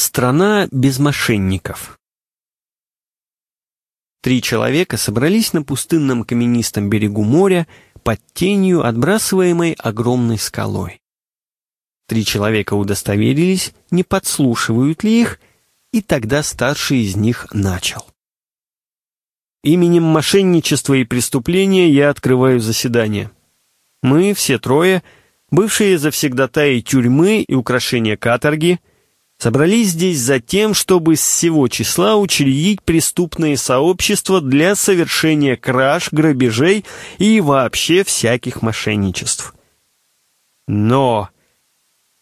Страна без мошенников. Три человека собрались на пустынном каменистом берегу моря под тенью, отбрасываемой огромной скалой. Три человека удостоверились, не подслушивают ли их, и тогда старший из них начал. Именем мошенничества и преступления я открываю заседание. Мы, все трое, бывшие завсегдатаи тюрьмы и украшения каторги, собрались здесь за тем, чтобы с всего числа учредить преступные сообщества для совершения краж, грабежей и вообще всяких мошенничеств. Но,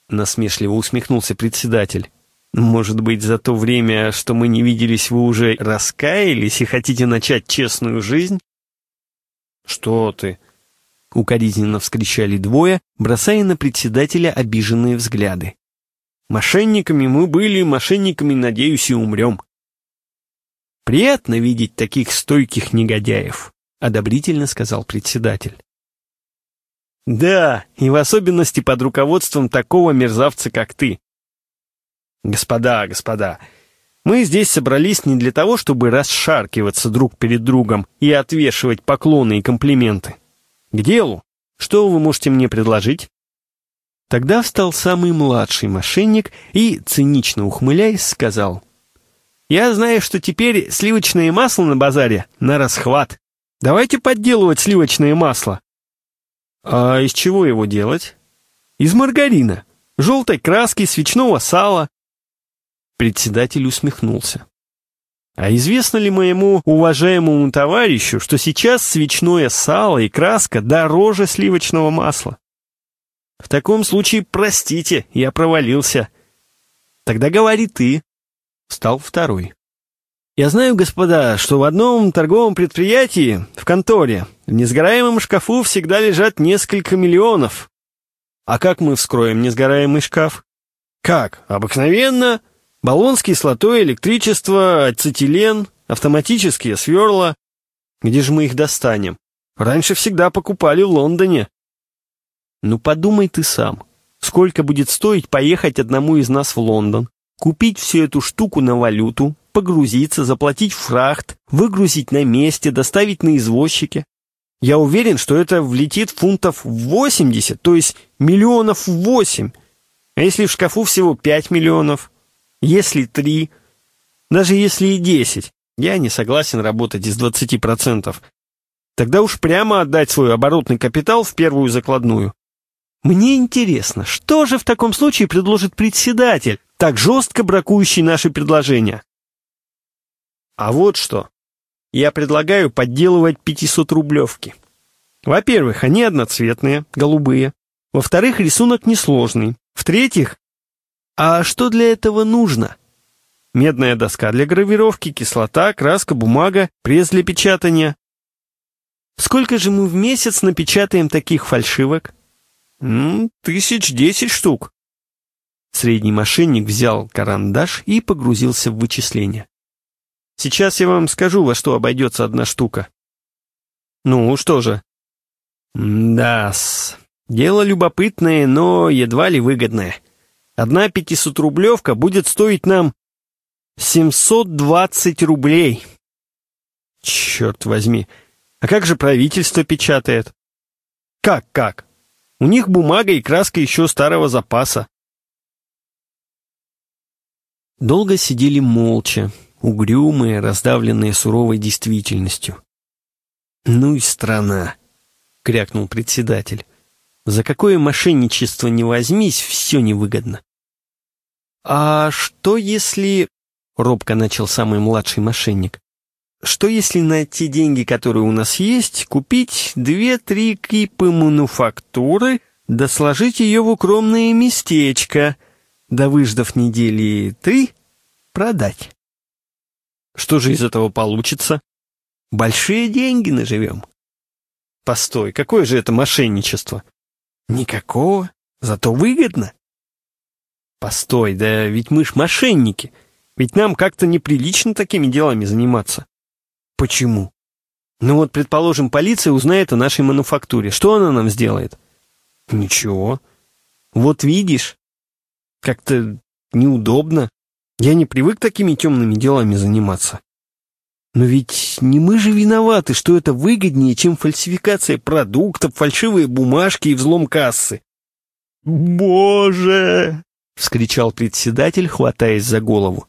насмешливо усмехнулся председатель, может быть, за то время, что мы не виделись, вы уже раскаялись и хотите начать честную жизнь? Что ты? Укоризненно вскричали двое, бросая на председателя обиженные взгляды. Мошенниками мы были, мошенниками, надеюсь, и умрем. Приятно видеть таких стойких негодяев, одобрительно сказал председатель. Да, и в особенности под руководством такого мерзавца, как ты. Господа, господа, мы здесь собрались не для того, чтобы расшаркиваться друг перед другом и отвешивать поклоны и комплименты. К делу. Что вы можете мне предложить? Тогда встал самый младший мошенник и, цинично ухмыляясь, сказал. «Я знаю, что теперь сливочное масло на базаре на расхват. Давайте подделывать сливочное масло». «А из чего его делать?» «Из маргарина, желтой краски, свечного сала». Председатель усмехнулся. «А известно ли моему уважаемому товарищу, что сейчас свечное сало и краска дороже сливочного масла?» В таком случае, простите, я провалился. Тогда говори ты. Стал второй. Я знаю, господа, что в одном торговом предприятии, в конторе, в несгораемом шкафу всегда лежат несколько миллионов. А как мы вскроем несгораемый шкаф? Как? Обыкновенно. Баллон с кислотой, электричество, ацетилен, автоматические сверла. Где же мы их достанем? Раньше всегда покупали в Лондоне. Ну подумай ты сам, сколько будет стоить поехать одному из нас в Лондон, купить всю эту штуку на валюту, погрузиться, заплатить фрахт, выгрузить на месте, доставить на извозчике. Я уверен, что это влетит фунтов 80, то есть миллионов 8. А если в шкафу всего 5 миллионов? Если 3? Даже если и 10? Я не согласен работать из 20%. Тогда уж прямо отдать свой оборотный капитал в первую закладную. Мне интересно, что же в таком случае предложит председатель, так жестко бракующий наши предложения? А вот что. Я предлагаю подделывать 500-рублевки. Во-первых, они одноцветные, голубые. Во-вторых, рисунок несложный. В-третьих, а что для этого нужно? Медная доска для гравировки, кислота, краска, бумага, пресс для печатания. Сколько же мы в месяц напечатаем таких фальшивок? «Тысяч десять штук». Средний мошенник взял карандаш и погрузился в вычисление. «Сейчас я вам скажу, во что обойдется одна штука». «Ну, что же?» «Да-с, дело любопытное, но едва ли выгодное. Одна пятисотрублевка будет стоить нам 720 рублей». «Черт возьми, а как же правительство печатает?» «Как-как? У них бумага и краска еще старого запаса. Долго сидели молча, угрюмые, раздавленные суровой действительностью. «Ну и страна!» — крякнул председатель. «За какое мошенничество не возьмись, все невыгодно». «А что если...» — робко начал самый младший мошенник. Что если на те деньги, которые у нас есть, купить две-три кипы мануфактуры, да сложить ее в укромное местечко, да выждав недели три, продать? Что же из этого получится? Большие деньги наживем. Постой, какое же это мошенничество? Никакого, зато выгодно. Постой, да ведь мы ж мошенники, ведь нам как-то неприлично такими делами заниматься. Почему? Ну вот, предположим, полиция узнает о нашей мануфактуре. Что она нам сделает? Ничего. Вот видишь, как-то неудобно. Я не привык такими темными делами заниматься. Но ведь не мы же виноваты, что это выгоднее, чем фальсификация продуктов, фальшивые бумажки и взлом кассы. «Боже!» — вскричал председатель, хватаясь за голову.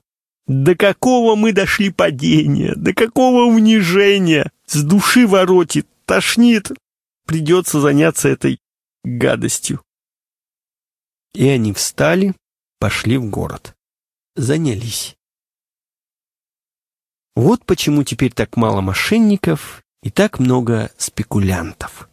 «До какого мы дошли падения? До какого унижения? С души воротит, тошнит. Придется заняться этой гадостью». И они встали, пошли в город. Занялись. Вот почему теперь так мало мошенников и так много спекулянтов.